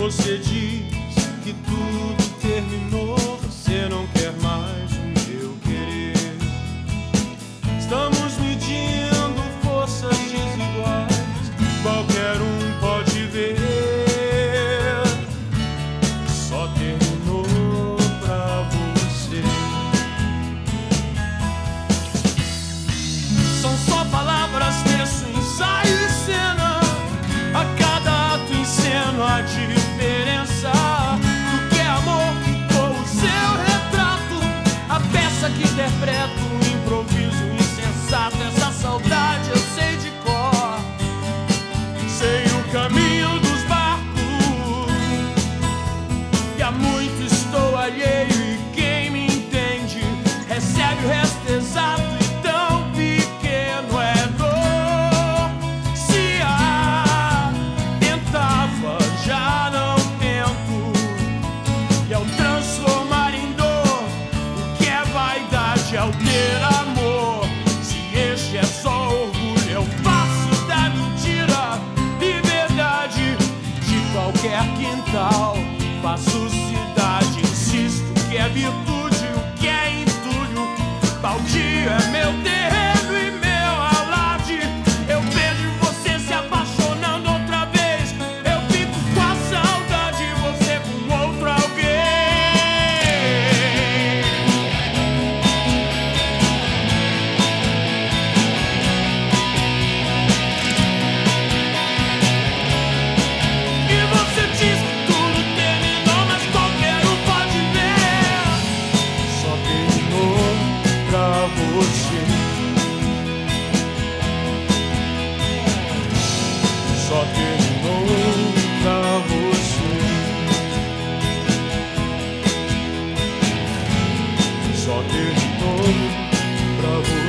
Você diz que tudo terminou, você não quer Faço cidade, insisto que é virtude, o que é entulho, baldio. poder de novo pra você.